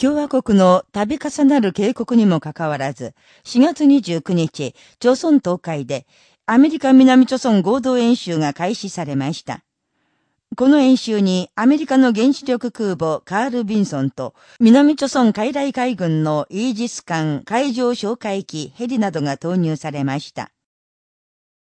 共和国の度重なる警告にもかかわらず、4月29日、朝鮮東海で、アメリカ南朝鮮合同演習が開始されました。この演習にアメリカの原子力空母カール・ビンソンと南朝鮮海来海軍のイージス艦海上哨戒機ヘリなどが投入されました。